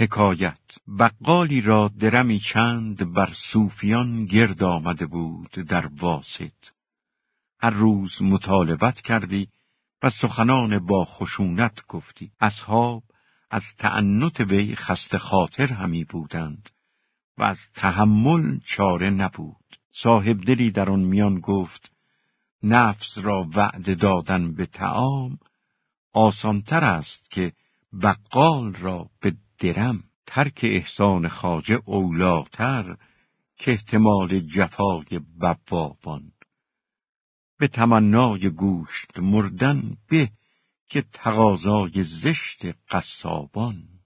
حکایت بقالی را درمی چند بر صوفیان گرد آمده بود در واسط. هر روز مطالبت کردی و سخنان با خشونت گفتی. اصحاب از تعنت وی خسته خاطر همی بودند و از تحمل چاره نبود. صاحب دلی در آن میان گفت نفس را وعده دادن به تعام آسانتر است که بقال را به درم ترک احسان خاجه اولاتر که احتمال جفای بوابان. به تمنای گوشت مردن به که تقاضای زشت قصابان.